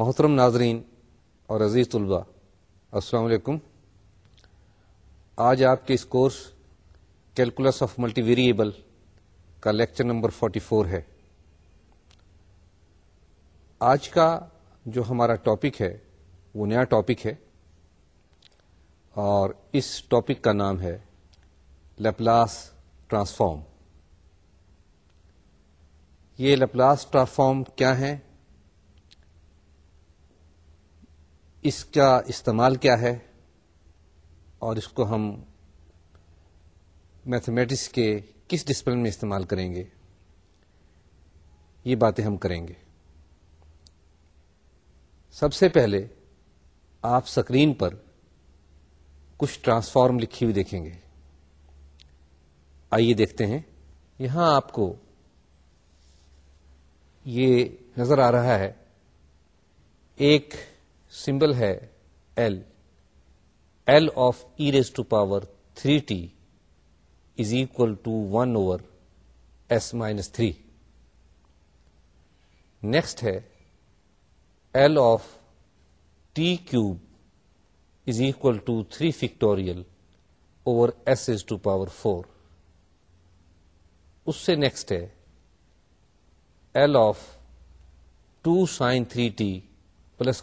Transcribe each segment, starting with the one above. محترم ناظرین اور عزیز طلباء السلام علیکم آج آپ کے اس course calculus of multi variable کا لیکچر نمبر فورٹی فور ہے آج کا جو ہمارا ٹاپک ہے وہ نیا ٹاپک ہے اور اس ٹاپک کا نام ہے لپلاس ٹرانسفارم یہ لپلاس ٹرانسفارم کیا ہیں اس کا استعمال کیا ہے اور اس کو ہم میتھمیٹکس کے کس ڈسپلن میں استعمال کریں گے یہ باتیں ہم کریں گے سب سے پہلے آپ سکرین پر کچھ ٹرانسفارم لکھی ہوئی دیکھیں گے آئیے دیکھتے ہیں یہاں آپ کو یہ نظر آ رہا ہے ایک سمبل ہے L L of e raise to power three t is equal to one over s minus three next ہے L of T cube is equal to three factorial over s is to power four اس سے next ہے L of two sine three t plus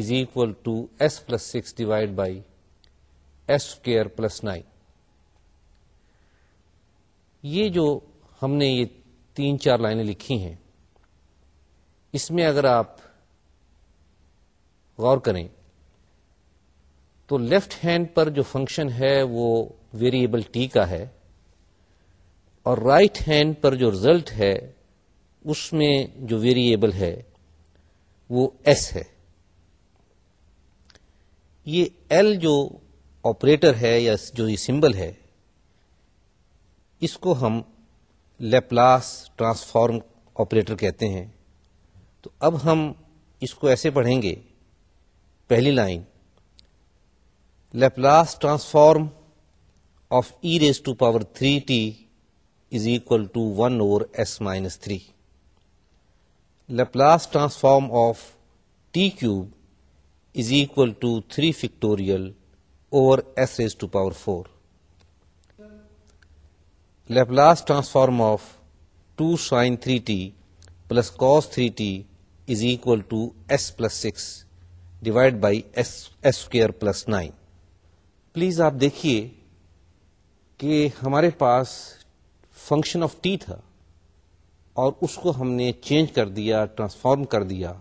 is equal to s plus six divide by s square plus nine یہ جو ہم نے یہ تین چار لائنیں لکھی ہیں اس میں اگر آپ غور کریں تو لیفٹ ہینڈ پر جو فنکشن ہے وہ ویریبل ٹی کا ہے اور رائٹ right ہینڈ پر جو ریزلٹ ہے اس میں جو ویریبل ہے وہ ایس ہے یہ ایل جو آپریٹر ہے یا جو یہ سمبل ہے اس کو ہم لیپلاس ٹرانسفارم آپریٹر کہتے ہیں تو اب ہم اس کو ایسے پڑھیں گے پہلی line Laplace transform of e raise to power three t is equal to one over s minus three Laplace transform of T cube is equal to three factorial over s raise to power four Laplace transform of two sine three t plus cos three t is equal to s plus six divide by s square plus nine please آپ دیکھیے کہ ہمارے پاس function of T تھا اور اس کو ہم نے چینج کر دیا ٹرانسفارم کر دیا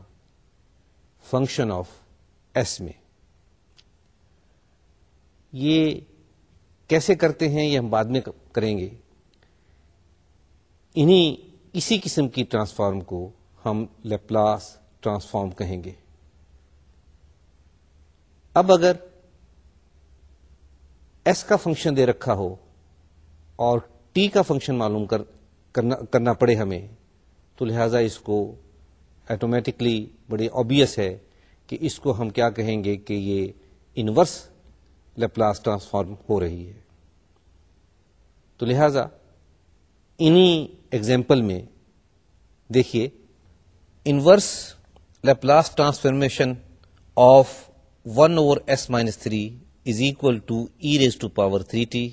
فنکشن آف ایس میں یہ کیسے کرتے ہیں یہ ہم بعد میں کریں گے انہیں اسی قسم کی ٹرانسفارم کو ہم لیپلاس ٹرانسفارم کہیں گے اب اگر ایس کا فنکشن دے رکھا ہو اور ٹی کا فنکشن معلوم کر کرنا کرنا پڑے ہمیں تو لہذا اس کو ایٹومیٹکلی بڑی آبیس ہے کہ اس کو ہم کیا کہیں گے کہ یہ انورس لیپلاس ٹرانسفارم ہو رہی ہے تو لہٰذا انہی ایگزامپل میں دیکھیے inverse Laplace transformation of one over s minus three is equal to E raise to power three t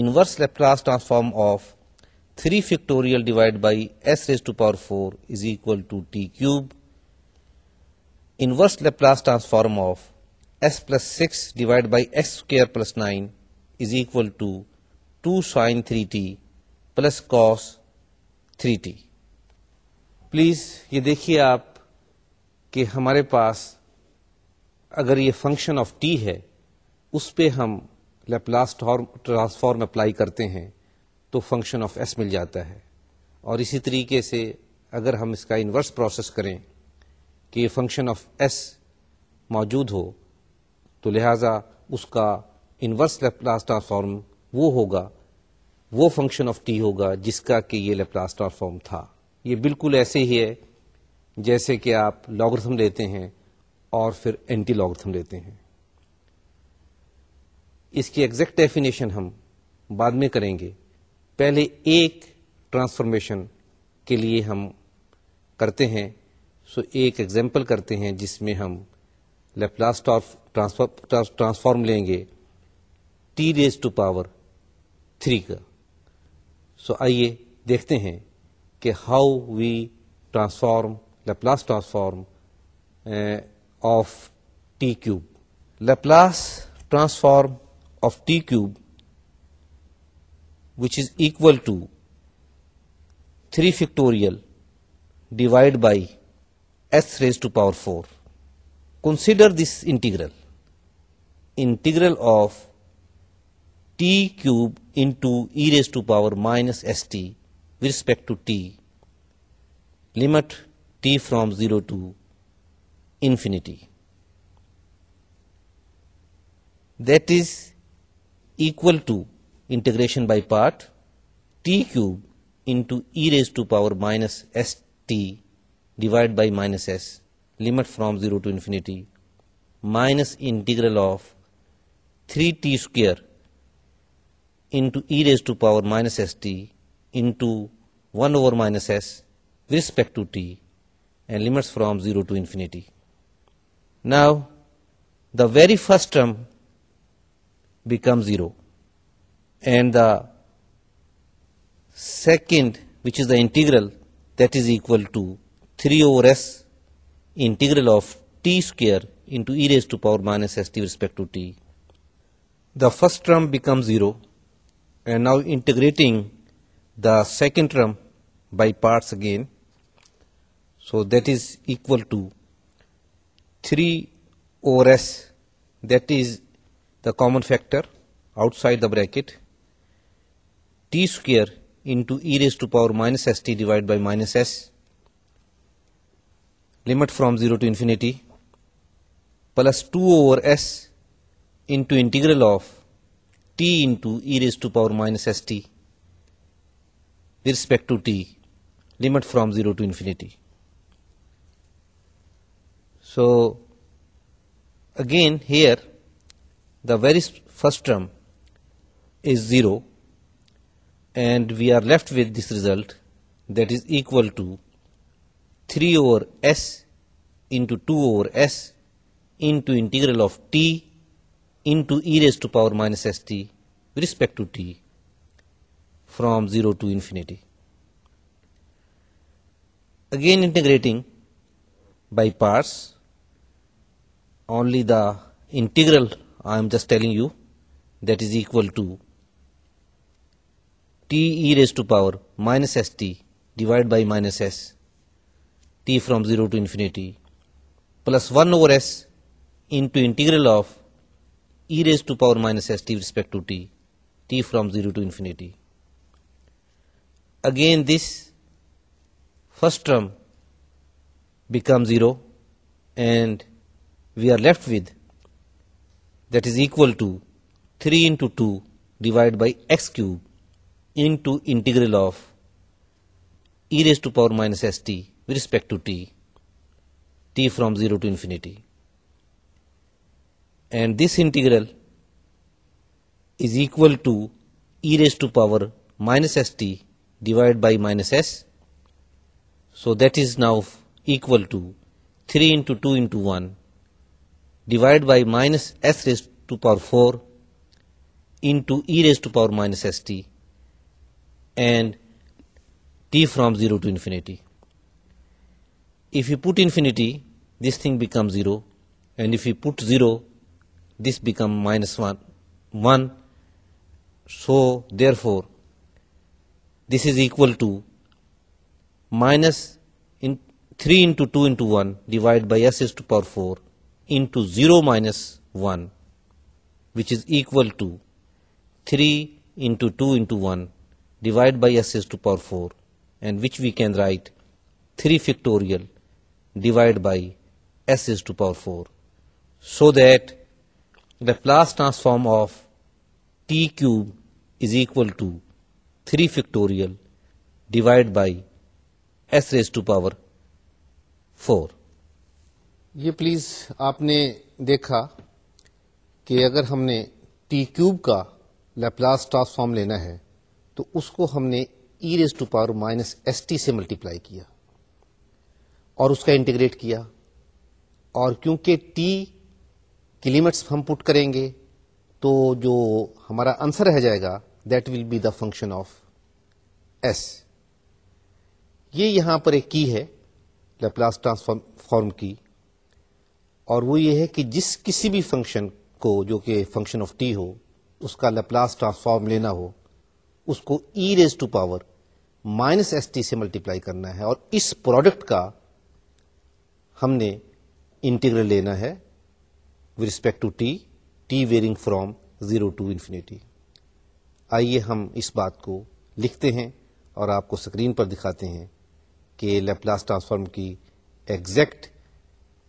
inverse Laplace transform of three factorial divide by s raise to power four is equal to t cube inverse Laplace transform of s plus six divide by s square plus nine is equal to two sine three t plus cos three t please یہ دیکھیے آپ کہ ہمارے پاس اگر یہ function of t ہے اس پہ ہم لیپلاس ٹرانسفارم اپلائی کرتے ہیں تو فنکشن آف ایس مل جاتا ہے اور اسی طریقے سے اگر ہم اس کا انورس پروسیس کریں کہ یہ فنکشن آف ایس موجود ہو تو لہٰذا اس کا انورس لیپلاس ٹرانسفارم وہ ہوگا وہ فنکشن آف ٹی ہوگا جس کا کہ یہ لیپلاس ٹرانسفارم تھا یہ بالکل ایسے ہی ہے جیسے کہ آپ لاگرتھم لیتے ہیں اور پھر اینٹی لاگرتھم لیتے ہیں اس کی ایگزیکٹ ڈیفینیشن ہم بعد میں کریں گے پہلے ایک ٹرانسفارمیشن کے لیے ہم کرتے ہیں سو ایک ایگزامپل کرتے ہیں جس میں ہم لیپلاسٹ آف ٹرانسفارم لیں گے t raise to power three کا سو آئیے دیکھتے ہیں کہ how we transform Laplace transform of T cube Laplace transform of T cube which is equal to 3 factorial divided by s raised to power 4. Consider this integral, integral of t cube into e raised to power minus st with respect to t, limit t from 0 to infinity. That is equal to integration by part t cube into e raised to power minus st divided by minus s, limit from 0 to infinity, minus integral of 3t square into e raised to power minus st into 1 over minus s with respect to t, and limits from 0 to infinity. Now the very first term becomes 0 and the second, which is the integral, that is equal to 3 over s integral of t square into e raised to power minus s t with respect to t. The first term becomes 0, and now integrating the second term by parts again, so that is equal to 3 over s, that is the common factor outside the bracket, t square into e raised to power minus st divided by minus s, limit from 0 to infinity, plus 2 over s into integral of t into e raised to power minus st with respect to t, limit from 0 to infinity. So again here the very first term is 0 and we are left with this result that is equal to 3 over s into 2 over s into integral of t into e raised to power minus st with respect to t from 0 to infinity. Again, integrating by parts, only the integral I am just telling you that is equal to t e raised to power minus st divided by minus s, t from 0 to infinity, plus 1 over s into integral of e raised to power minus s t with respect to t from 0 to infinity. Again this first term becomes 0 and we are left with that is equal to 3 into 2 divided by x cube into integral of e raised to power minus st with respect to t from 0 to infinity. And this integral is equal to e raised to power minus st divided by minus s. So that is now equal to 3 into 2 into 1 divided by minus s raised to power 4 into e raised to power minus st and t from 0 to infinity. If you put infinity, this thing becomes 0, and if you put 0, this becomes minus 1. So therefore, this is equal to minus 3 into 2 into 1 divided by s is to power 4 into 0 minus 1, which is equal to 3 into 2 into 1 divide by S to to power four and which we can write three divide divide by S as to power four so that Laplace transform of T cube is equal to three factorial divide by S as to power four یہ please آپ نے دیکھا کہ اگر ہم نے T cube کا Laplace transform لینا ہے تو اس کو ہم نے e raise to power minus S T سے ملٹیپلائی کیا اور اس کا انٹیگریٹ کیا اور کیونکہ ٹی کی لمٹس ہم پٹ کریں گے تو جو ہمارا آنسر رہ جائے گا that will be the function of s یہ یہاں پر ایک کی ہے لیپلاس ٹرانسفارم فارم کی اور وہ یہ ہے کہ جس کسی بھی فنکشن کو جو کہ فنکشن آف ٹی ہو اس کا لیپلاس ٹرانسفارم لینا ہو اس کو e raise to power minus S T سے ملٹیپلائی کرنا ہے اور اس پروڈکٹ کا ہم نے انٹیگرل لینا ہے with respect to t varying from zero to infinity آئیے ہم اس بات کو لکھتے ہیں اور آپ کو اسکرین پر دکھاتے ہیں کہ لیپلاس ٹرانسفارم کی ایگزیکٹ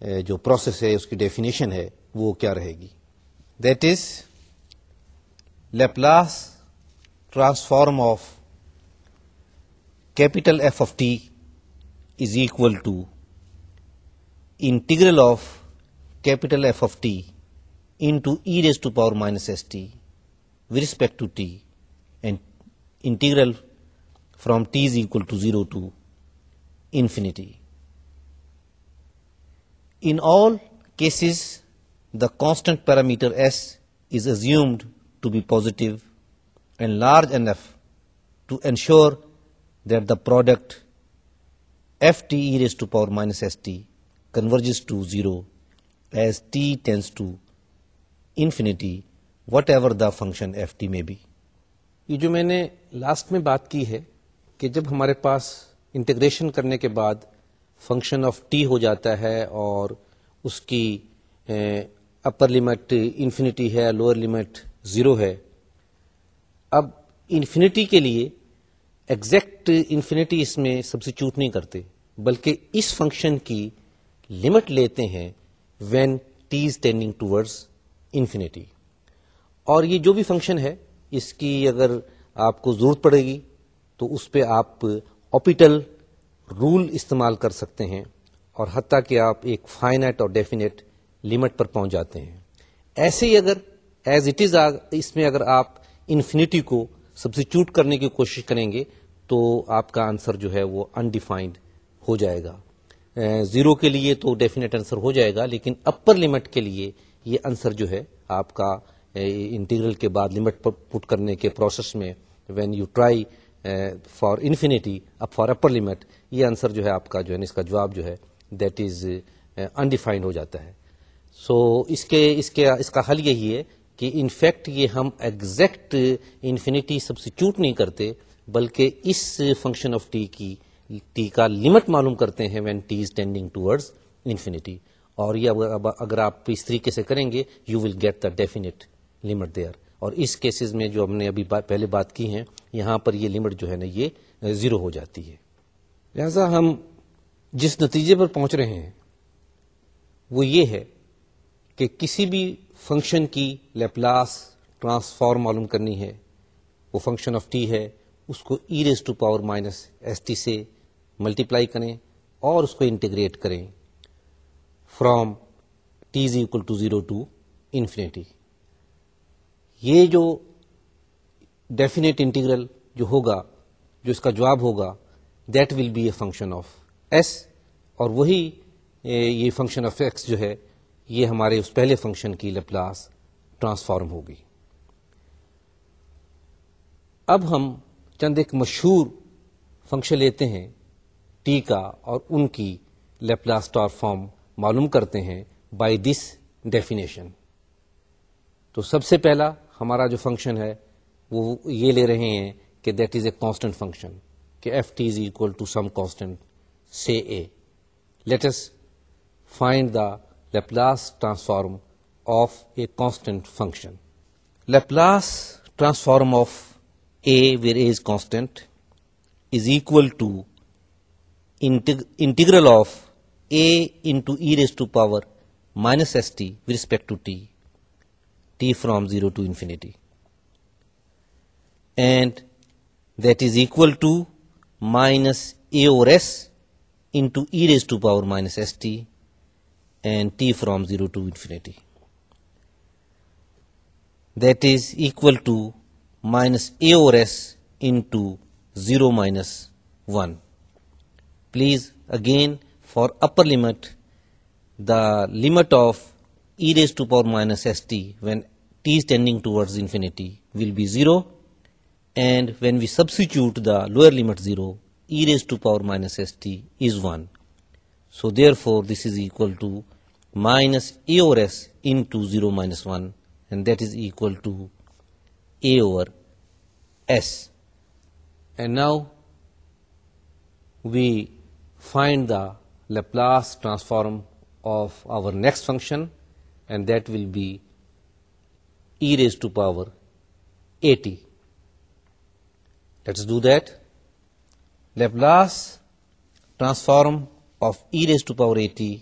eh, جو پروسیس ہے اس کی ڈیفینیشن ہے وہ کیا رہے گی that is Laplace transform of capital F of t is equal to integral of capital F of t into e raised to power minus st with respect to t, and integral from t is equal to 0 to infinity. In all cases, the constant parameter s is assumed to be positive and large N F to ensure that the product f t e raise to power minus S t converges to zero s t tends to infinity whatever the function f t میں be یہ جو میں نے last میں بات کی ہے کہ جب ہمارے پاس انٹگریشن کرنے کے بعد فنکشن آف ٹی ہو جاتا ہے اور اس کی اپر لمیٹ انفینیٹی ہے لوور لیمیٹ زیرو ہے اب انفینٹی کے لیے ایگزیکٹ انفینٹی اس میں سبسٹیچیوٹ نہیں کرتے بلکہ اس فنکشن کی لمٹ لیتے ہیں when T is tending towards infinity اور یہ جو بھی فنکشن ہے اس کی اگر آپ کو ضرورت پڑے گی تو اس پہ آپ اوپیٹل رول استعمال کر سکتے ہیں اور حتیٰ کہ آپ ایک فائنیٹ اور ڈیفینیٹ لمٹ پر پہنچ جاتے ہیں ایسے ہی اگر ایز اٹ از اس میں اگر آپ انفینٹی کو سبسٹیوٹ کرنے کی کوشش کریں گے تو آپ کا آنسر جو ہے وہ انڈیفائنڈ ہو جائے گا زیرو کے لیے تو ڈیفینیٹ آنسر ہو جائے گا لیکن اپر لمٹ کے لیے یہ آنسر جو ہے آپ کا انٹیگرل کے بعد لمٹ پٹ کرنے کے پروسیس میں when you try for infinity up for upper limit یہ آنسر جو ہے آپ کا جو ہے اس کا جواب جو ہے دیٹ از انڈیفائنڈ ہو جاتا ہے سو so, اس کے اس کے اس کا حل یہی ہے کہ انفیکٹ یہ ہم ایگزیکٹ انفینیٹی سبسٹیچیوٹ نہیں کرتے بلکہ اس فنکشن آف ٹی کی ٹی کا لمٹ معلوم کرتے ہیں when T is tending towards infinity اور یہ اگر آپ اس طریقے سے کریں گے you will get the definite limit there اور اس کیسز میں جو ہم نے ابھی پہلے بات کی ہیں یہاں پر یہ لمٹ جو ہے نا یہ زیرو ہو جاتی ہے لہذا ہم جس نتیجے پر پہنچ رہے ہیں وہ یہ ہے کہ کسی بھی فنکشن کی لیپلاس ٹرانسفارم معلوم کرنی ہے وہ فنکشن آف ٹی ہے اس کو e raise to power minus S T سے ملٹیپلائی کریں اور اس کو انٹیگریٹ کریں from t is equal to zero to infinity یہ جو ڈیفینیٹ انٹیگرل جو ہوگا جو اس کا جواب ہوگا that will be a function of s اور وہی یہ فنکشن آف ایکس جو ہے یہ ہمارے اس پہلے فنکشن کی لپلاس ٹرانسفارم ہوگی اب ہم چند ایک مشہور فنکشن لیتے ہیں ٹی کا اور ان کی لیپلاس فارم معلوم کرتے ہیں بائی دس ڈیفینیشن تو سب سے پہلا ہمارا جو فنکشن ہے وہ یہ لے رہے ہیں کہ that is a constant function کہ f t is equal to some constant سے اے let's find the Laplace transform of a constant function. Laplace transform of A, where A is constant, is equal to integral of A into e raised to power minus st with respect to t from 0 to infinity, and that is equal to minus A over s into e raised to power minus st and t from 0 to infinity. That is equal to minus a over s into 0 minus 1. Please again, for upper limit, the limit of e raised to power minus st when t is tending towards infinity will be 0, and when we substitute the lower limit 0, e raised to power minus st is 1. So therefore this is equal to minus A over S into 0 minus 1, and that is equal to A over S. And now we find the Laplace transform of our next function, and that will be e raised to power at. Let us do that. Laplace transform of e raised to power at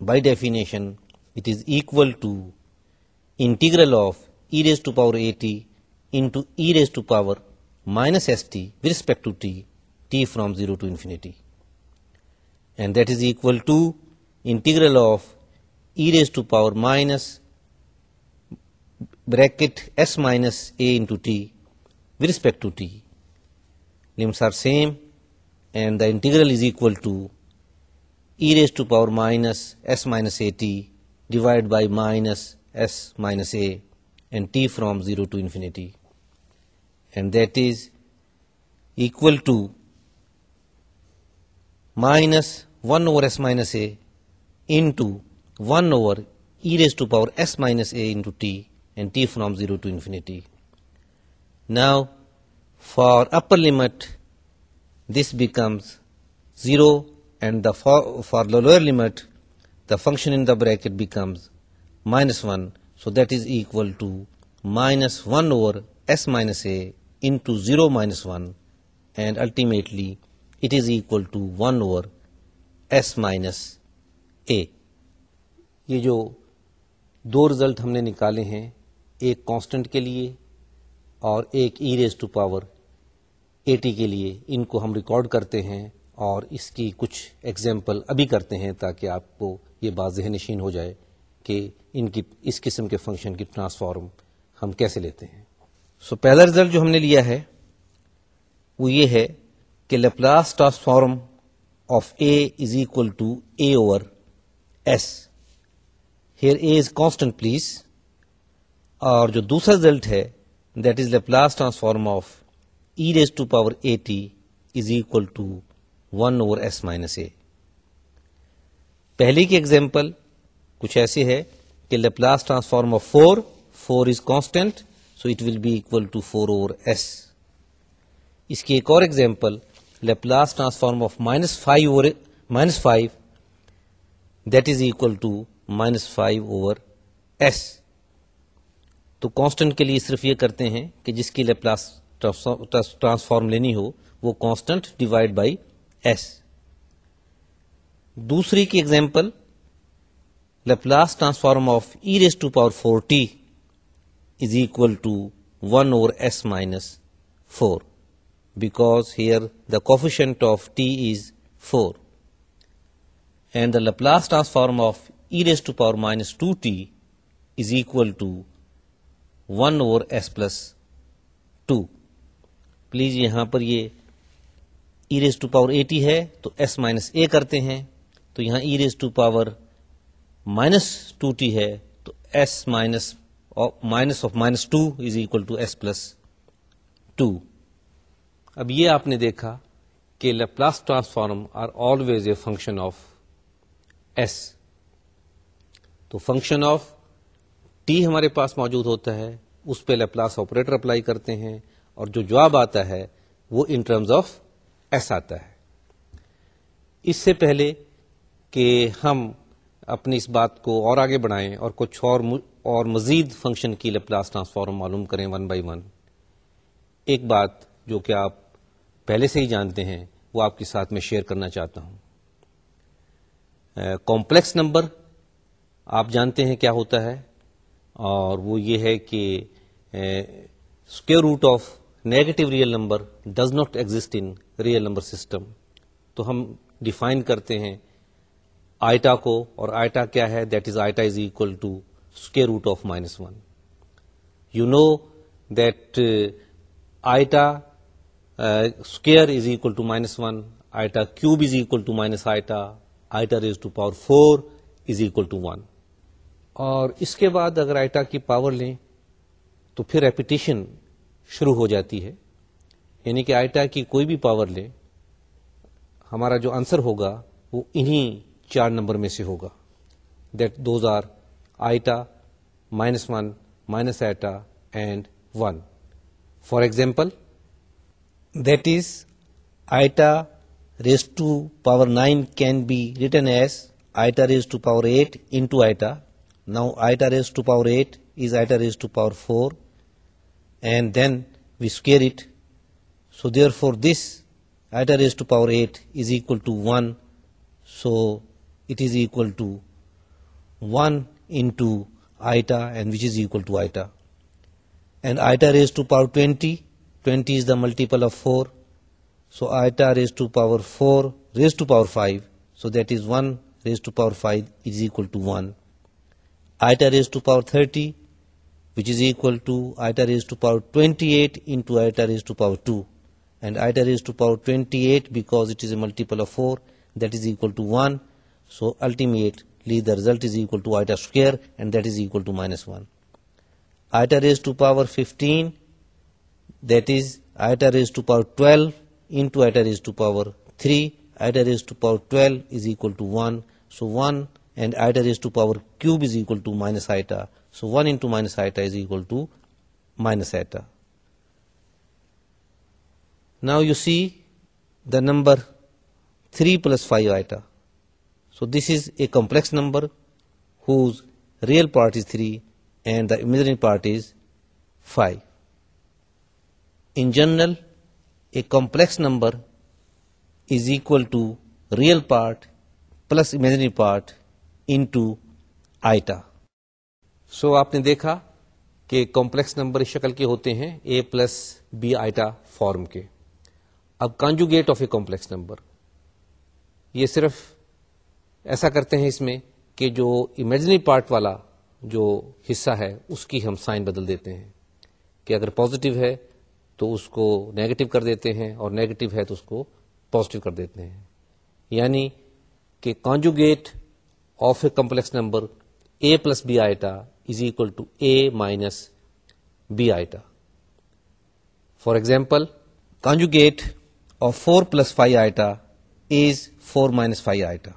by definition, it is equal to integral of e raised to power at into e raised to power minus st with respect to t from 0 to infinity. And that is equal to integral of e raised to power minus bracket s minus a into t with respect to t. Limits are same and the integral is equal to e raise to power minus s minus a t divide by minus s minus a and t from zero to infinity and this equal to minus one over s minus a into one over e raise to power s minus a into t add t from zero to infinity now for upper limit this becomes zero and the for, for the lower limit the function in the bracket becomes minus 1 so that is equal to minus 1 over s minus a into 0 minus 1 and ultimately it is equal to 1 over s minus a یہ جو دو result ہم نے نکالے ہیں ایک constant کے لیے اور ایک ای ریز ٹو پاور 80 کے لیے ان کو ہم ریکارڈ کرتے ہیں اور اس کی کچھ ایگزامپل ابھی کرتے ہیں تاکہ آپ کو یہ بات ذہن نشین ہو جائے کہ ان کی اس قسم کے فنکشن کی ٹرانسفارم ہم کیسے لیتے ہیں سو so, پہلا رزلٹ جو ہم نے لیا ہے وہ یہ ہے کہ Laplace transform of a is equal to a over s here a is constant please اور جو دوسرا رزلٹ ہے that is Laplace transform of e raise to power A T is equal to one over s minus a پہلی کی example کچھ ایسی ہے کہ Laplace transform of four four is constant so it will be equal to four over s اس کی ایک اور example Laplace transform of minus five over minus five that is equal to minus five over s تو constant کے لیے صرف یہ کرتے ہیں کہ جس کی لیپلاس ٹرانسفارم لینی ہو وہ کانسٹنٹ ڈیوائڈ بائی ایس دوسری کی example Laplace transform of e raise to power four t is equal to one over s minus four because here the coefficient of t is four and the Laplace transform of e raise to power minus two t is equal to one over s plus two please یہاں پر یہ e raise to power a ہے تو s minus a کرتے ہیں تو یہاں e raise to power minus two t ہے تو s minus minus of minus two is equal to s plus two اب یہ آپ نے دیکھا کہ Laplace transform are always a function of s تو فنکشن آف ٹی ہمارے پاس موجود ہوتا ہے اس پہ لیپلاس آپریٹر اپلائی کرتے ہیں اور جو جواب آتا ہے وہ ان ٹرمز آف ایسا آتا ہے اس سے پہلے کہ ہم اپنی اس بات کو اور آگے بڑھائیں اور کچھ اور اور مزید فنکشن کی لپلاس ٹرانسفارم معلوم کریں ون بائی ون ایک بات جو کہ آپ پہلے سے ہی جانتے ہیں وہ آپ کے ساتھ میں شیئر کرنا چاہتا ہوں کمپلیکس نمبر آپ جانتے ہیں کیا ہوتا ہے اور وہ یہ ہے کہ square root of negative real number does not exist in real number system تو ہم ڈیفائن کرتے ہیں آئٹا کو اور آئٹا کیا ہے that is iota is equal to square root of minus one you know that iota square is equal to minus one iota cube is equal to minus iota iota raise to power four is equal to one اور اس کے بعد اگر آئٹا کی power لیں تو پھر repetition شروع ہو جاتی ہے یعنی کہ آئیٹا کی کوئی بھی پاور لے ہمارا جو آنسر ہوگا وہ انہی چار نمبر میں سے ہوگا that those are iota minus one minus iota and one for example that is iota raise to power nine can be written as iota raise to power eight into iota now iota raise to power eight is iota raise to power four and then we square it So therefore this I raised to power 8 is equal to 1. So it is equal to 1 into eta, and which is equal to eta. And eta raised to power 20, 20 is the multiple of 4. So eta raised to power 4 raised to power 5. So that is 1 raised to power 5 is equal to 1. Eta raised to power 30, which is equal to eta raised to power 28 into eta raised to power 2. Multiple four دزول to one so الٹیٹ result and that is to minus one iota raise to power twelve raise to power theories to power twelve to one so wind iota raise to power cube ازل to minus iota so one to minus iota to minus iota Now you see the number 3 plus 5 iota. So this is a complex number whose real part is 3 and the imaginary part is 5. In general, a complex number is equal to real part plus imaginary part into iota. So آپ نے دیکھا کہ complex number اس شکل کے ہوتے ہیں اے plus be iota form کے اب conjugate of a complex number یہ صرف ایسا کرتے ہیں اس میں کہ جو امیجنری پارٹ والا جو حصہ ہے اس کی ہم سائن بدل دیتے ہیں کہ اگر پوزیٹو ہے تو اس کو نیگیٹو کر دیتے ہیں اور نیگیٹو ہے تو اس کو پوزیٹو کر دیتے ہیں یعنی کہ conjugate of a complex number a plus be iota is equal to a minus b iota for example conjugate of 4 plus phi iota is 4 minus phi iota,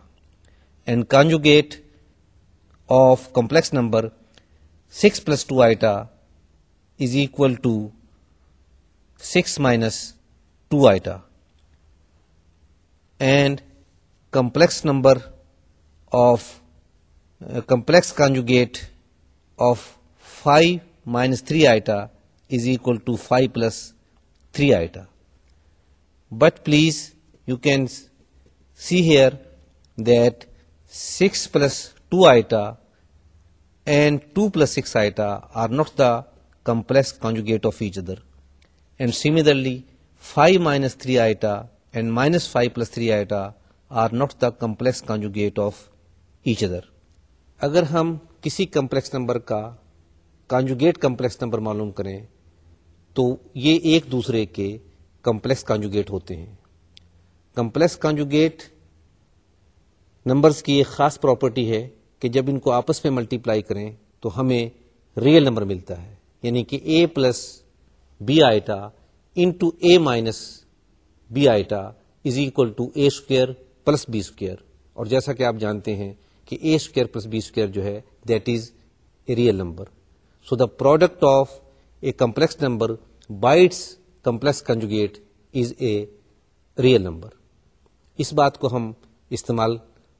and conjugate of complex number 6 plus 2 iota is equal to 6 minus 2 iota, and complex number of uh, complex conjugate of 5 minus 3 iota is equal to 5 plus 3 iota. But please you can see here that six plus two iota and two plus six iota are not the complex conjugate of each other and similarly five minus three iota and minus five plus three iota are not the complex conjugate of each other اگر ہم کسی complex number کا conjugate complex number معلوم کریں تو یہ ایک دوسرے کے کمپلیکس کانجوگیٹ ہوتے ہیں کمپلیکس کانجوگیٹ نمبرز کی ایک خاص پراپرٹی ہے کہ جب ان کو آپس میں ملٹیپلائی کریں تو ہمیں ریئل نمبر ملتا ہے یعنی کہ اے plus be iota into a minus be iota is equal to a square plus be square اور جیسا کہ آپ جانتے ہیں کہ اے اسکوئر پلس بی اسکوئر جو ہے that is a real number so the product of a complex number by its complex conjugate is a real number اس بات کو ہم استعمال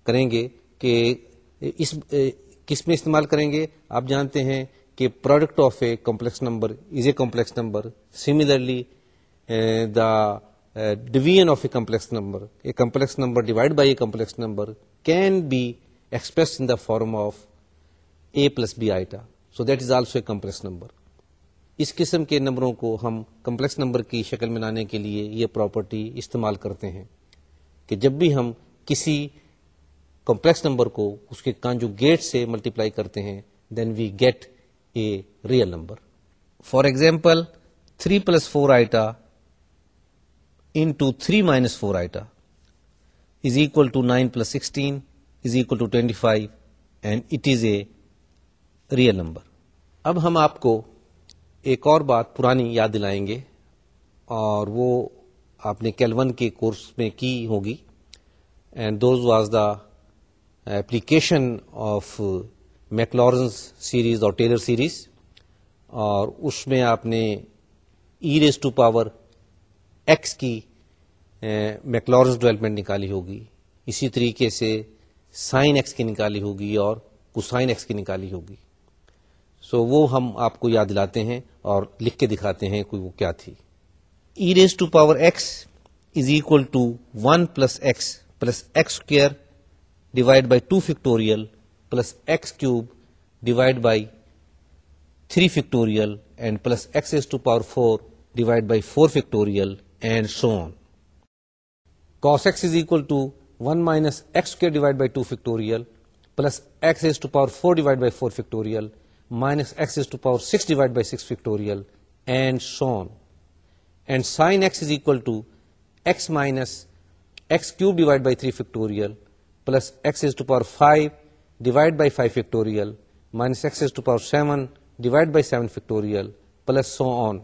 کریں گے کہ اس کس میں استعمال کریں گے آپ جانتے ہیں کہ product of a complex number is a complex number similarly the division of a complex number a complex number divide by a complex number can be express in the form of a plus be iota so that is also a complex number اس قسم کے نمبروں کو ہم complex number کی شکل میں لانے کے لیے یہ پراپرٹی استعمال کرتے ہیں کہ جب بھی ہم کسی کمپلیکس نمبر کو اس کے کانجو گیٹ سے ملٹیپلائی کرتے ہیں then we get a real number for example three plus four iota into three minus four iota is equal to nine plus sixteen is equal to twenty five and it is a real number اب ہم آپ کو ایک اور بات پرانی یاد دلائیں گے اور وہ آپ نے کیلون کے کورس میں کی ہوگی and those was the application of Maclaurin's series اور ٹیلر سیریز اور اس میں آپ نے e raise to power x کی میکلورنس eh, ڈیولپمنٹ نکالی ہوگی اسی طریقے سے سائن ایکس کی نکالی ہوگی اور کسائن ایکس کی نکالی ہوگی سو وہ ہم آپ کو یاد دلاتے ہیں اور لکھ کے دکھاتے ہیں کوئی وہ کیا تھی e raise to power x is equal to one plus x plus x square divide by two factorial plus x cube divide by three factorial and plus x raise to power four divide by four factorial and so on one minus x square divide by two factorial plus x raise to power four divide by four factorial minus x is to power six divide by six factorial and so on and sine x is equal to x minus x cube divide by three factorial plus x raise to power five divide by five factorial minus x raise to power seven divide by seven factorial plus so on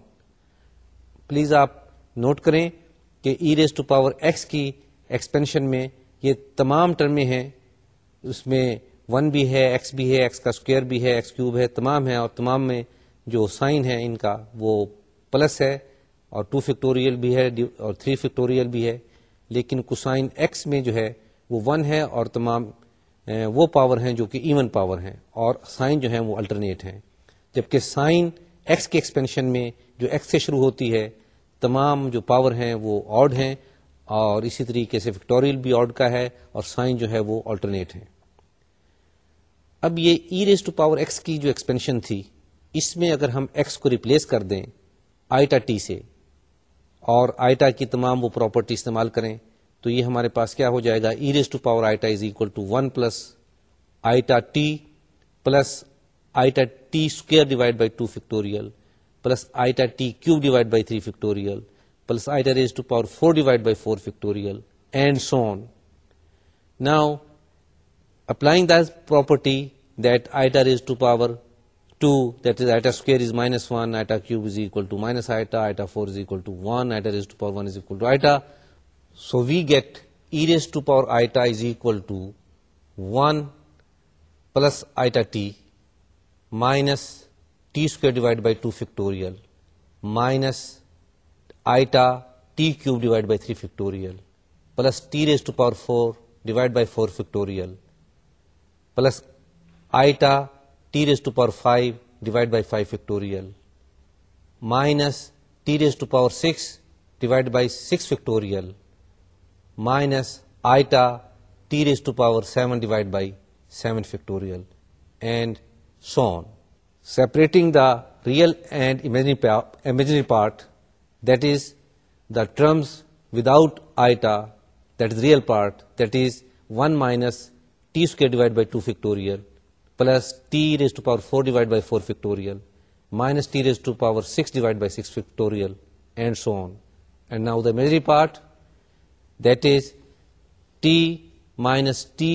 please آپ note کریں کہ e raise to power x کی expansion میں یہ تمام ٹرمیں ہیں اس میں one بھی ہے ایکس بھی ہے ایکس کا اسکوئر بھی ہے ایکس کیوب ہے تمام ہے اور تمام میں جو سائن ہے ان کا وہ پلس ہے اور ٹو فیکٹوریل بھی ہے اور تھری فیکٹوریل بھی ہے لیکن کسائن ایکس میں جو ہے وہ ون ہے اور تمام وہ پاور ہیں جو کہ ایون پاور ہیں اور سائن جو ہیں وہ الٹرنیٹ ہیں جبکہ سائن ایکس کے ایکسپینشن میں جو ایکس سے شروع ہوتی ہے تمام جو پاور ہیں وہ آڈ ہیں اور اسی طریقے سے فیکٹوریل بھی آڈ کا ہے اور سائن جو ہے وہ آلٹرنیٹ ہیں اب یہ e raise to power x کی جو ایکسپینشن تھی اس میں اگر ہم ایکس کو ریپلیس کر دیں آئیٹا ٹی سے اور آئیٹا کی تمام وہ پراپرٹی استعمال کریں تو یہ ہمارے پاس کیا ہو جائے گا e raise to power is equal to one plus iota t plus iota t square divide by two factorial plus iota t cube divide by three factorial plus iota raise to power four divide by four factorial and so on now applying this property that iota to one plus iota t minus t square divide by two factorial minus t cube divide by three factorial plus T raise to power four divide by four factorial plus eta t raised to power 5 divided by 5 factorial minus t raised to power 6 divided by 6 factorial minus eta t raised to power 7 divided by 7 factorial and so on. Separating the real and imaginary part, that is the terms without eta, that is the real part, that is 1 minus t square divided by 2 factorial plus t raised to power 4 divided by 4 factorial minus t raised to power 6 divided by 6 factorial and so on. And now the imaginary part, that is t minus t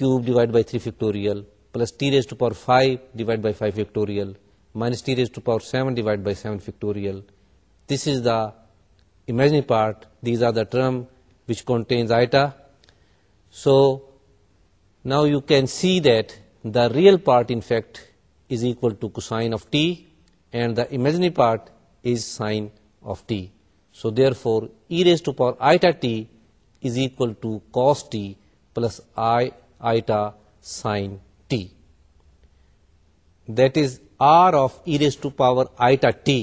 cube divided by 3 factorial plus t raised to power 5 divided by 5 factorial minus t raised to power 7 divided by 7 factorial. This is the imaginary part. These are the term which contains iota. So now you can see that the real part in fact is equal to cosine of t, and the imaginary part is sine of t. So therefore, e raised to power iota t is equal to cos t plus iota sine t. That is r of e raised to power iota t,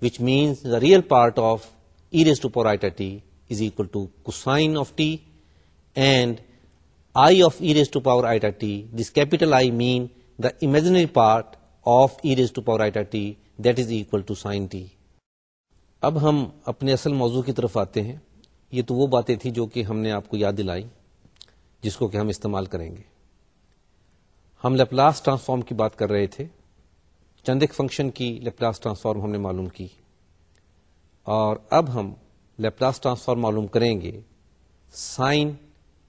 which means the real part of e raised to power iota t is equal to cosine of t, and I of e raise to power I t, t this capital I mean the imaginary part of e raise to power I that is is to to sine t اب ہم اپنے اصل موضوع کی طرف آتے ہیں یہ تو وہ باتیں تھیں جو کہ ہم نے آپ کو یاد دلائی جس کو کہ ہم استعمال کریں گے ہم لیپلاس ٹرانسفارم کی بات کر رہے تھے چند ایک فنکشن کی لیپلاس ٹرانسفارم ہم نے معلوم کی اور اب ہم لیپلاس ٹرانسفارم معلوم کریں گے سائن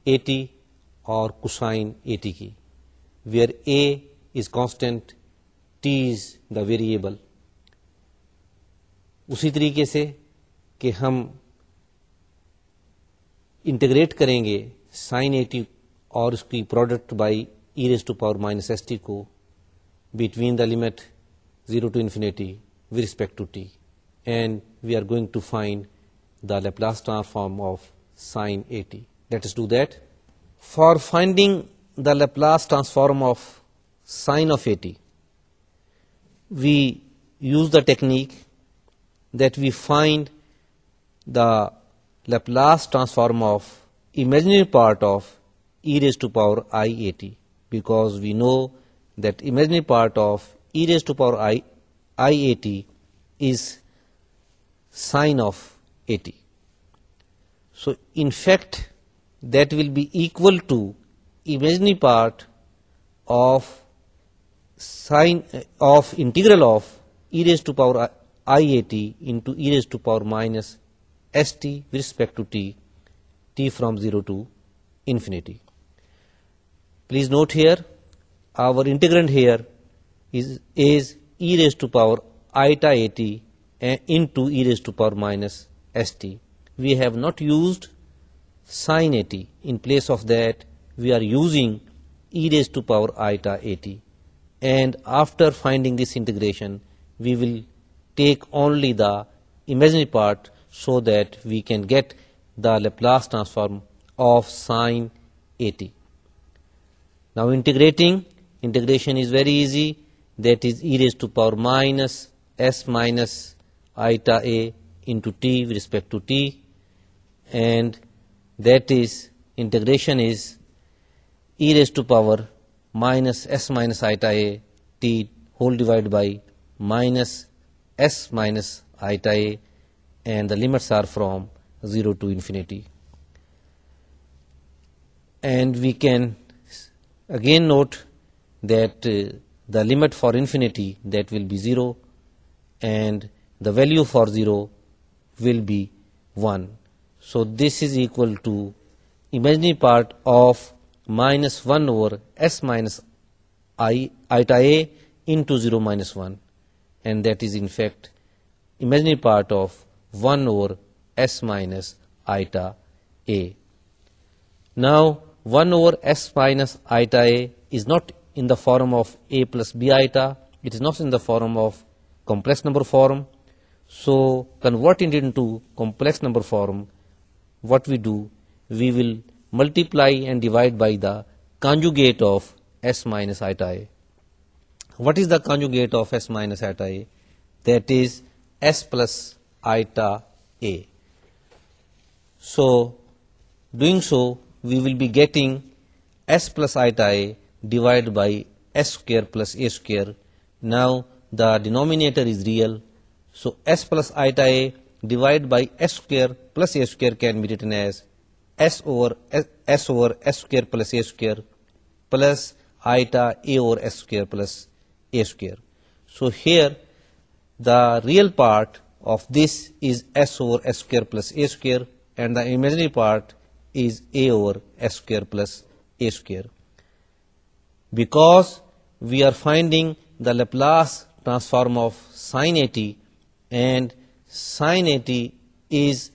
اے ٹی اور کوسائن اے ٹی کی where a is constant t is the variable اسی طریقے سے کہ ہم انٹیگریٹ کریں گے سائن اے ٹی اور اس کی product by E raise to power minus S T کو between the limit zero to infinity with respect to T and we are going to find the Laplace transform of sine a E ٹیٹس do that For finding the Laplace transform of sine of a t, we use the technique that we find the Laplace transform of imaginary part of e raised to power I a t, because we know that imaginary part of e raised to power I a t is sine of a t. So in fact that will be equal to imaginary part of sine of integral of e raised to power iat into e raised to power minus st with respect to t from 0 to infinity. Please note here, our integrand here is e raised to power iota at into e raised to power minus st. We have not used sin 80. In place of that, we are using e raised to power iota 80. And after finding this integration, we will take only the imaginary part so that we can get the Laplace transform of sin 80. Now integration is very easy, that is e raised to power minus s minus iota a into t with respect to t, and that is, integration is e raised to power minus s minus iota a t whole divided by minus s minus iota a, and the limits are from 0 to infinity. And we can again note that uh, the limit for infinity, that will be 0, and the value for 0 will be 1. So this is equal to imaginary part of minus 1 over s minus I eta a into 0 minus 1, and that is in fact imaginary part of 1 over s minus eta a. Now 1 over s minus eta a is not in the form of a plus b eta, it is not in the form of complex number form, so converting it into complex number form what we do, we will multiply and divide by the conjugate of s minus eta a. What is the conjugate of s minus eta a? That is s plus eta a. So, doing so, we will be getting s plus eta a divided by s square plus a square. Now, the denominator is real. So, s plus eta a divide by s square plus a square can be written as s over s square plus a square plus iota a over s square plus a square. So here the real part of this is s over s square plus a square and the imaginary part is a over s square plus a square. Because we are finding the Laplace transform of sin 80 and sin 80 is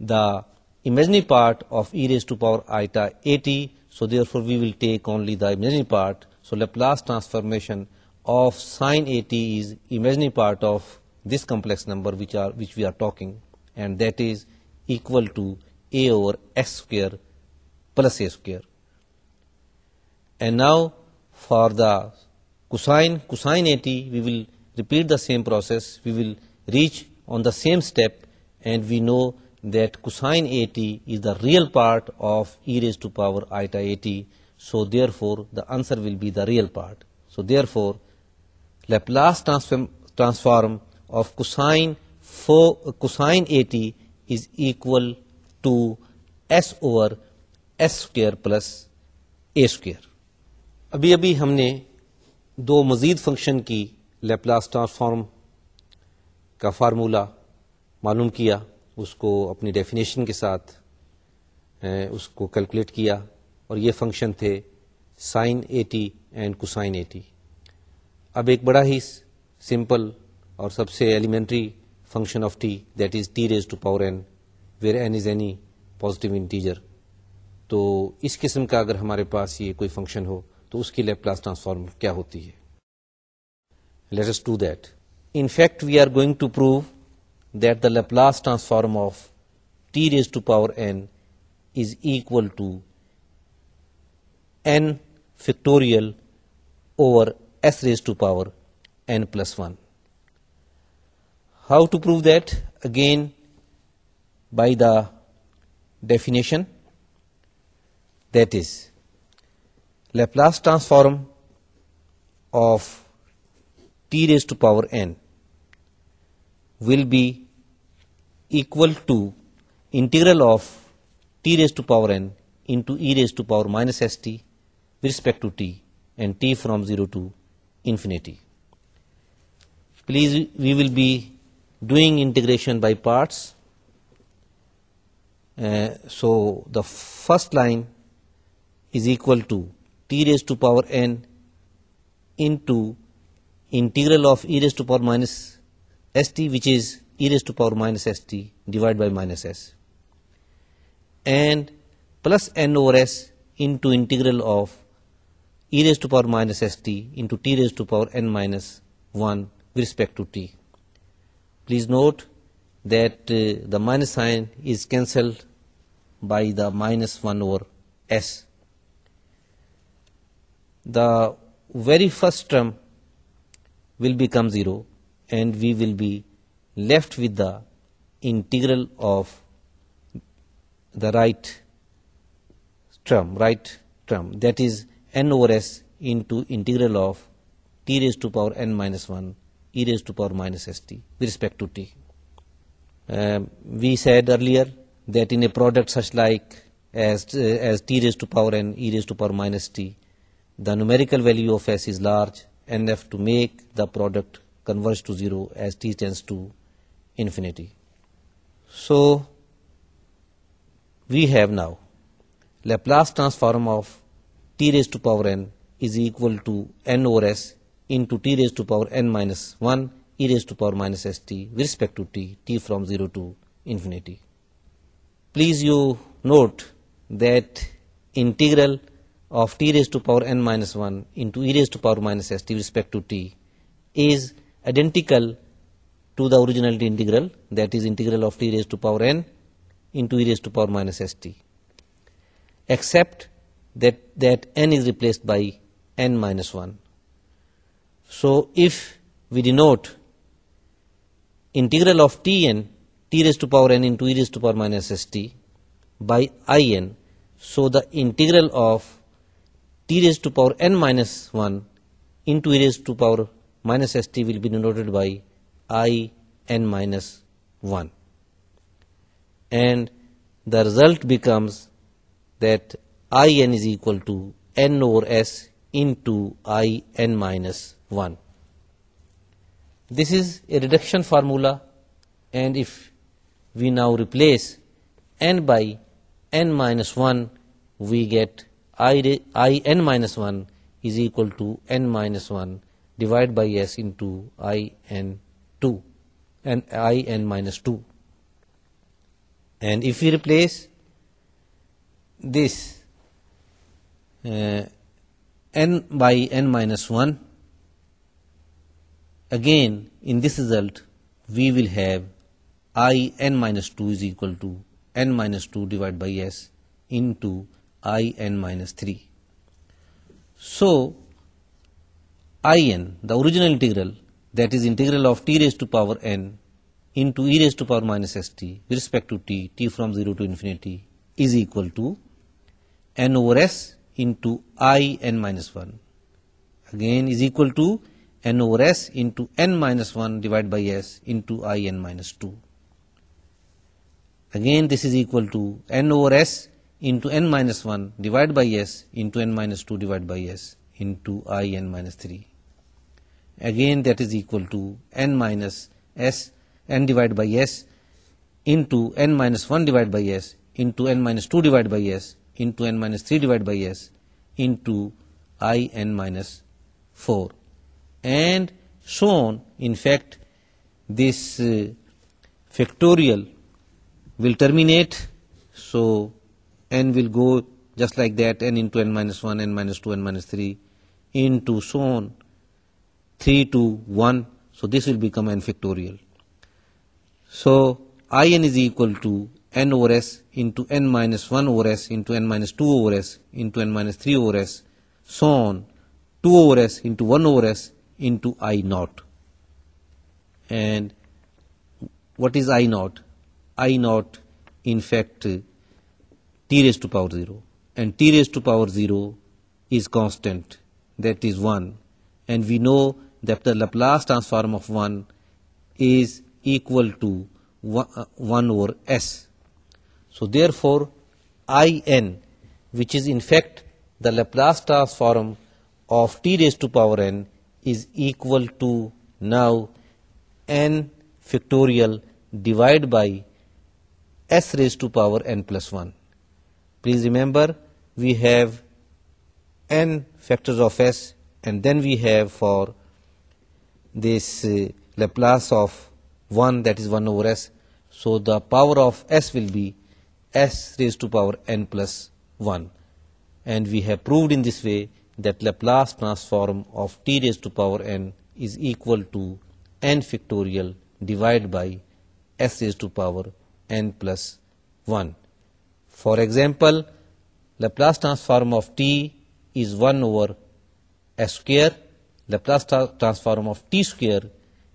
the imaginary part of e raised to power eta 80. So therefore we will take only the imaginary part. So Laplace transformation of sin 80 is imaginary part of this complex number which we are talking, and that is equal to a over x square plus a square. And now for the cosine 80 we will repeat the same process. We will reach on the same step and we know that cosine a T is the real part of e to power iota t so therefore the answer will be the real part so therefore Laplace transform for, uh, a T is equal to S over s square plus a square ابھی ابھی ہم نے دو مزید function کی Laplace transform کا formula معلوم کیا اس کو اپنی ڈیفینیشن کے ساتھ اس کو کیلکولیٹ کیا اور یہ فنکشن تھے sine a t and cosine a t اب ایک بڑا ہی سمپل اور سب سے elementary function of t that is t raise to power n where n is any positive integer تو اس قسم کا اگر ہمارے پاس یہ کوئی فنکشن ہو تو اس کی لیپ پلاس ٹرانسفارم کیا ہوتی ہے let's do that In fact, we are going to prove that the Laplace transform of t raised to power n is equal to n factorial over s raised to power n plus 1. How to prove that? Again, by the definition, that is, Laplace transform of t raised to power n will be equal to integral of t raised to power n into e raised to power minus st with respect to t and t from 0 to infinity. Please, we will be doing integration by parts. Uh, so the first line is equal to t raised to power n into integral of e raised to power minus st which is e raised to power minus st divided by minus s, and plus n over s into integral of e raised to power minus st into t raised to power n minus 1 with respect to t. Please note that uh, the minus sign is cancelled by the minus 1 over s. The very first term will become 0 and we will be left with the integral of the right term, that is n over s into integral of t raised to power n minus 1 e raised to power minus st with respect to t. Um, we said earlier that in a product such like uh, as t raised to power n e raised to power minus t, the numerical value of s is large enough to make the product converge to 0 as t tends to infinity. So we have now Laplace transform of t raised to power n is equal to n over s into t raised to power n minus 1 e raised to power minus st with respect to t from 0 to infinity. Please you note that integral of t raised to power n minus 1 into e raised to power minus st with respect to t is identical to the original integral, that is integral of t raised to power n into e raised to power minus st, except that n is replaced by n minus 1. So if we denote integral of t raised to power n into e raised to power minus st by in, so the integral of t raised to power n minus 1 into e raised to power minus st will be denoted by I n minus 1. And the result becomes that I n is equal to n over s into I n minus 1. This is a reduction formula, and if we now replace n by n minus 1, we get I n minus 1 is equal to n minus 1 divide by s into in2 and in minus 2. And if we replace this uh, n by n minus 1, again in this result we will have I n minus 2 is equal to n minus 2 divided by s into I n minus 3. So in, the original integral, that is integral of t raised to power n into e raised to power minus st with respect to t, t from 0 to infinity, is equal to n over s into i n minus 1. Again, is equal to n over s into n minus 1 divided by s into i n minus 2. Again, this is equal to n over s into n minus 1 divided by s into n minus 2 divided by s into i n minus 3. Again, that is equal to n minus s, n divided by s into n minus 1 divided by s into n minus 2 divided by s into n minus 3 divided by s into I n minus 4 and so on. In fact, this uh, factorial will terminate, so n will go just like that, n into n minus 1, n minus 2, n minus 3 into so on 3 to 1, so this will become n factorial. So In is equal to n over s into n minus 1 over s into n minus 2 over s into n minus 3 over s, so on 2 over s into 1 over s into I naught. And what is I naught? I naught, in fact, t raised to power 0, and t raised to power 0 is constant, that is 1, and we know that the Laplace transform of 1 is equal to 1 uh, over S. So therefore In, which is in fact the Laplace transform of t raised to power n, is equal to now n factorial divided by s raised to power n plus 1. Please remember, we have n factors of s, and then we have for this uh, Laplace of 1, that is 1 over s. So the power of s will be s raised to power n plus 1. And we have proved in this way that Laplace transform of t raised to power n is equal to n factorial divided by s raised to power n plus 1. For example, Laplace transform of t is 1 over s square Laplace transform of t square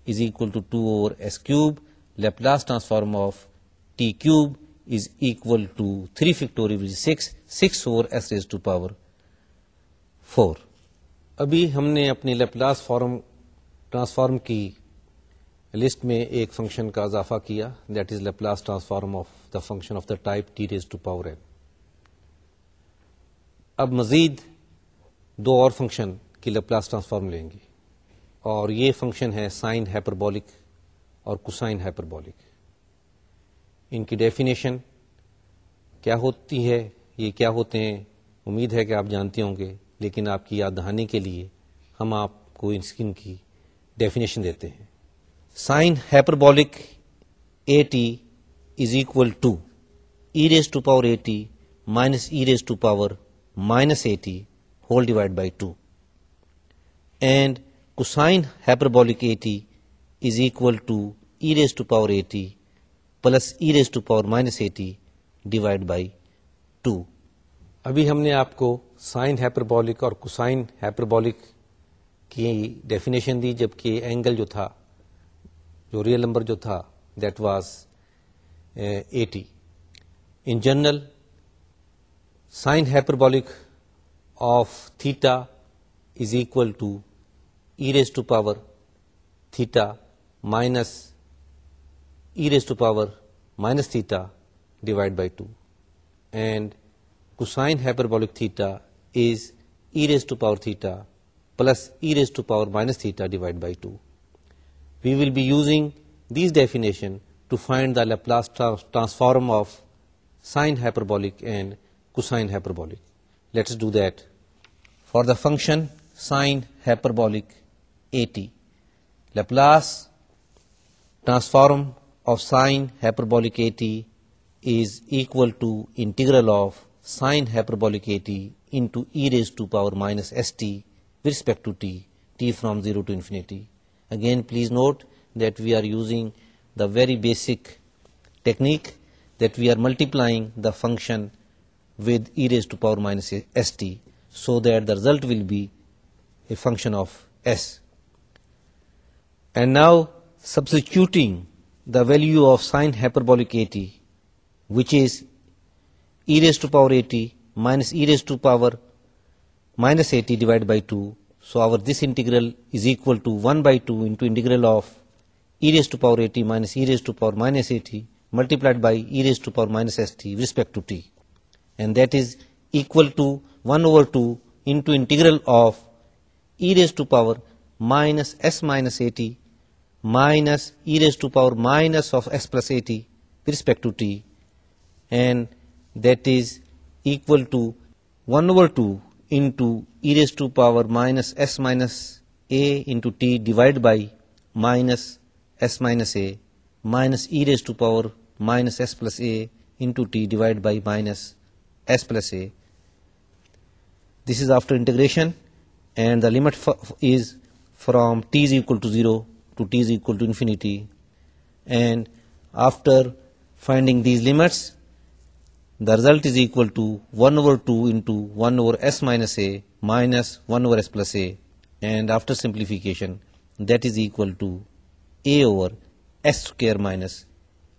is equal to two over s cube Laplace transform of T cube is equal to three factorial six six over s raise to power four ابھی ہم نے اپنی Laplace form transform کی list میں ایک function کا اضافہ کیا that is Laplace transform of the function of the type t raise to power and اب مزید دو اور فنکشن کی لپلاس ٹرانسفارم لیں گے اور یہ فنکشن ہے سائن ہائپربولک اور ہائپربولک ان کی ڈیفینیشن کیا ہوتی ہے یہ کیا ہوتے ہیں امید ہے کہ آپ جانتے ہوں گے لیکن آپ کی یاد دہانی کے لیے ہم آپ کو ان کی ڈیفینیشن دیتے ہیں sine A T is equal to E raise to power A T minus E raise to power minus A T whole divide by two and cosine hyperbolic eighty is equal to E raise to power eighty plus E raise to power minus eighty divide by two ابھی ہم نے آپ کو sine hyperbolic اور cosine cosine کی definition دی جبکہ angle جو تھا جو ریئل نمبر جو تھا that was a t in general sine of theta is equal to e raised to power theta minus e raised to power minus theta divided by 2, and cosine hyperbolic theta is e raised to power theta plus e raised to power minus theta divided by 2. We will be using these definition to find the Laplace transform of sine hyperbolic and cosine hyperbolic. Let us do that. For the function sine hyperbolic, 80. Laplace transform of sine hyperbolic 80 is equal to integral of sine hyperbolic 80 into e raised to power minus st with respect to t from 0 to infinity. Again, please note that we are using the very basic technique that we are multiplying the function with e raised to power minus st, so that the result will be a function of s. And now substituting the value of sine hyperbolic at, which is e raised to power at minus e raised to power minus at divided by 2. So our this integral is equal to 1 by 2 into integral of e raised to power at minus e raised to power minus at multiplied by e raised to power minus st with respect to t. And that is equal to 1 over 2 into integral of e raised to power minus s minus at minus e raised to power minus of x plus a t with respect to t, and that is equal to 1 over 2 into e raised to power minus s minus a into t divided by minus s minus a minus e raised to power minus s plus a into t divided by minus s plus a. This is after integration, and the limit is from t is equal to 0 to t is equal to infinity. And after finding these limits, the result is equal to 1 over 2 into 1 over s minus a minus 1 over s plus a, and after simplification that is equal to a over s square minus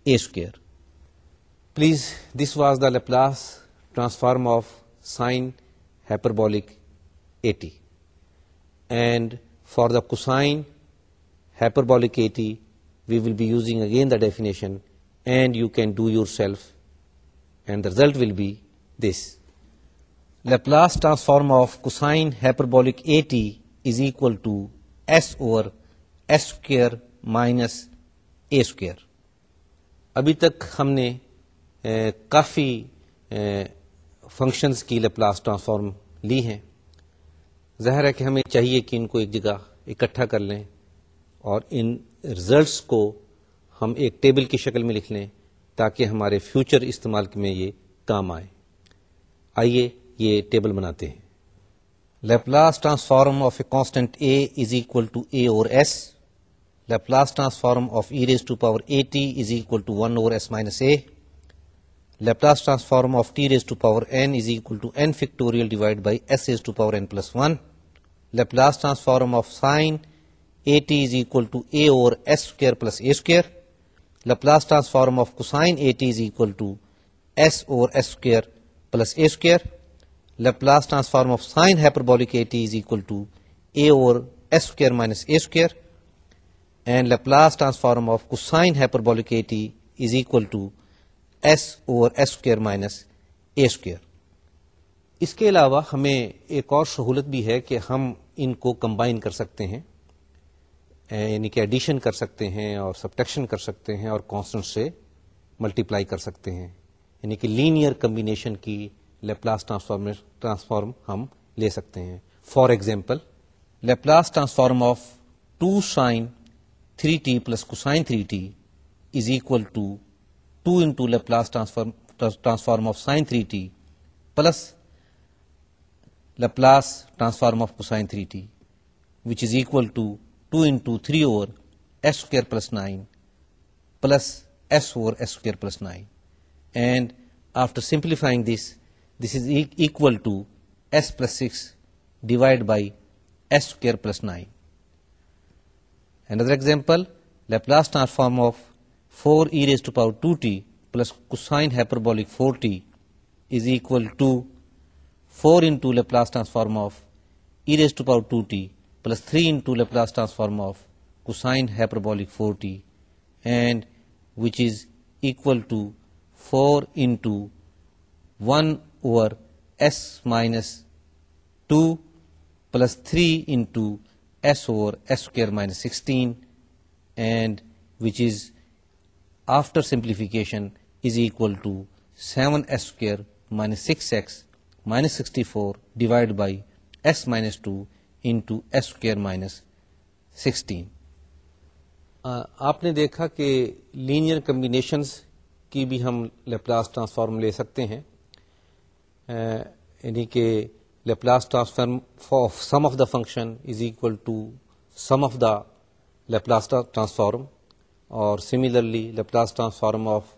a square. Please, this was the Laplace transform of sine hyperbolic 80, and for the cosine hyperbolic A T we will be using again the definition and you can do yourself and the result will be this Laplace transform of cosine hyperbolic A T is equal to S over S square minus a square ابھی تک ہم نے کافی functions کی Laplace transform لی ہیں ظاہر ہے کہ ہمیں چاہیے کہ ان کو ایک جگہ اکٹھا کر لیں اور ان ریزلٹس کو ہم ایک ٹیبل کی شکل میں لکھ لیں تاکہ ہمارے فیوچر استعمال میں یہ کام آئے آئیے یہ ٹیبل بناتے ہیں Laplace transform of a constant a is equal to a over s Laplace transform of e raise to power A T is equal to one over s minus a Laplace transform of t raise to power n is equal to n factorial divide by S as to power n plus one Laplace transform of sine A T is equal to a over s square plus a square Laplace transform of cosine a T is equal to s over s square plus a square Laplace transform of sine hyperbolic A T is equal to a over s square minus a square and Laplace transform of cosine hyperbolic A T is equal to s over s square minus a square اس کے علاوہ ہمیں ایک اور سہولت بھی ہے کہ ہم ان کو کمبائن کر سکتے ہیں یعنی کہ ایڈیشن کر سکتے ہیں اور سبٹیکشن کر سکتے ہیں اور کانسٹنٹ سے ملٹیپلائی کر سکتے ہیں یعنی کہ لینئر کمبینیشن کی لیپلاس ٹرانسفارم ٹرانسفارم ہم لے سکتے ہیں for example Laplace transform of two sine three t plus cosine three t is equal to two into transform transform of sine three t plus Laplace transform of cosine three t which is equal to 2 into 3 over s square plus 9 plus s over s square plus 9. And after simplifying this, this is equal to s plus 6 divided by s square plus 9. Another example, Laplace transform of 4 e raised to power 2t plus cosine hyperbolic 4t is equal to 4 into Laplace transform of e raised to power 2t plus 3 into Laplace transform of cosine hyperbolic 4t, and which is equal to 4 into 1 over s minus 2 plus 3 into s over s square minus 16, and which is after simplification is equal to 7s square minus 6x minus 64 divided by s minus 2 into s minus sixteen آپ نے دیکھا کہ linear combinations کی بھی ہم Laplace transform لے سکتے ہیں یعنی کہ Laplace transform of sum of the function is equal to sum of the Laplace transform اور similarly Laplace transform of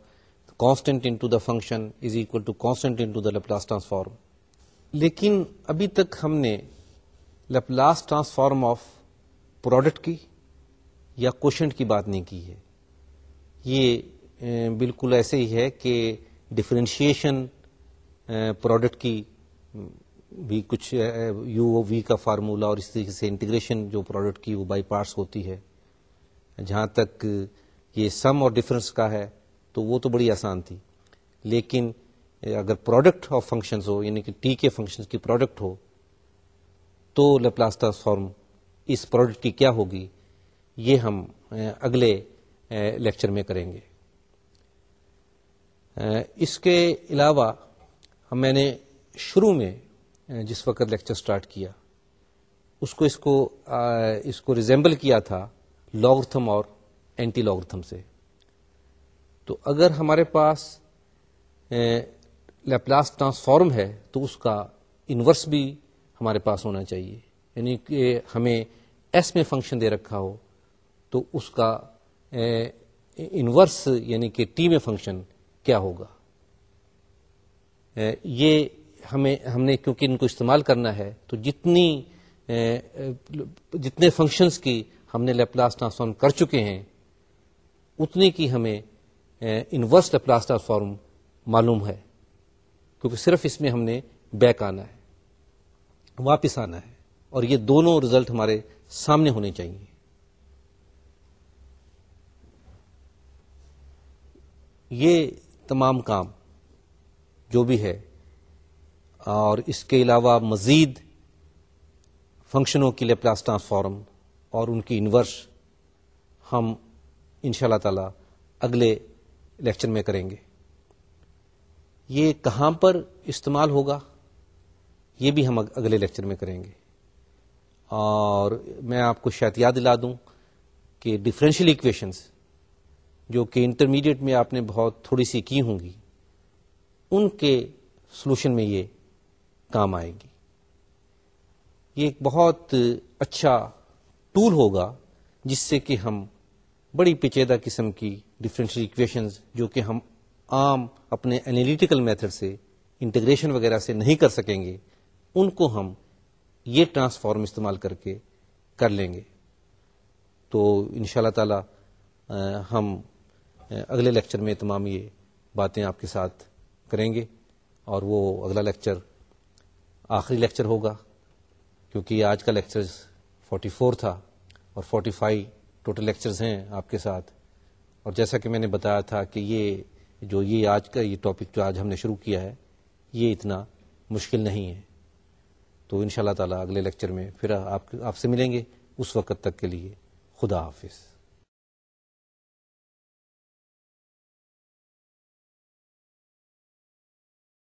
constant the function is equal to constant the Laplace transform لیکن ابھی تک ہم نے لپلاس ٹرانسفارم آف پروڈکٹ کی یا quotient کی بات نہیں کی ہے یہ بالکل ایسے ہی ہے کہ ڈفرینشیشن پروڈکٹ کی بھی کچھ یو او وی کا فارمولہ اور اس طریقے سے انٹیگریشن جو پروڈکٹ کی وہ بائی پارٹس ہوتی ہے جہاں تک یہ سم اور ڈفرینس کا ہے تو وہ تو بڑی آسان تھی لیکن اگر پروڈکٹ آف فنکشنز ہو یعنی کہ ٹی کے فنکشنز کی پروڈکٹ ہو تو ٹرانسفارم اس پروڈکٹ کی کیا ہوگی یہ ہم اگلے لیکچر میں کریں گے اس کے علاوہ ہم میں نے شروع میں جس وقت لیکچر سٹارٹ کیا اس کو اس کو اس کو ریزیمبل کیا تھا لاگرتھم اور اینٹی لاگرتھم سے تو اگر ہمارے پاس لیپلاس ٹرانسفارم ہے تو اس کا انورس بھی ہمارے پاس ہونا چاہیے یعنی کہ ہمیں ایس میں فنکشن دے رکھا ہو تو اس کا انورس یعنی کہ ٹی میں فنکشن کیا ہوگا یہ ہمیں ہم نے کیونکہ ان کو استعمال کرنا ہے تو جتنی جتنے فنکشنز کی ہم نے لیپلاس ٹرانسفارم کر چکے ہیں اتنی کی ہمیں انورس لیپلاس ٹرانسفارم معلوم ہے کیونکہ صرف اس میں ہم نے بیک آنا ہے واپس آنا ہے اور یہ دونوں رزلٹ ہمارے سامنے ہونے چاہیے یہ تمام کام جو بھی ہے اور اس کے علاوہ مزید فنکشنوں کے لیے پلاس ٹرانسفارم اور ان کی انورش ہم ان شاء اللہ تعالی اگلے لیکچر میں کریں گے یہ کہاں پر استعمال ہوگا یہ بھی ہم اگلے لیکچر میں کریں گے اور میں آپ کو شاید یاد دلا دوں کہ ڈفرینشیل ایکویشنز جو کہ انٹرمیڈیٹ میں آپ نے بہت تھوڑی سی کی ہوں گی ان کے سولوشن میں یہ کام آئے گی یہ ایک بہت اچھا ٹول ہوگا جس سے کہ ہم بڑی پیچیدہ قسم کی ڈفرینشیل اکویشنز جو کہ ہم عام اپنے انالیٹیکل میتھڈ سے انٹیگریشن وغیرہ سے نہیں کر سکیں گے ان کو ہم یہ ٹرانسفارم استعمال کر کے کر لیں گے تو ان شاء اللہ تعالی ہم اگلے لیکچر میں تمام یہ باتیں آپ کے ساتھ کریں گے اور وہ اگلا لیکچر آخری لیکچر ہوگا کیونکہ آج کا لیکچر 44 تھا اور 45 ٹوٹل لیکچرز ہیں آپ کے ساتھ اور جیسا کہ میں نے بتایا تھا کہ یہ جو یہ آج کا یہ ٹاپک جو آج ہم نے شروع کیا ہے یہ اتنا مشکل نہیں ہے تو ان شاء اللہ تعالیٰ اگلے لیکچر میں پھر آپ آپ سے ملیں گے اس وقت تک کے لیے خدا حافظ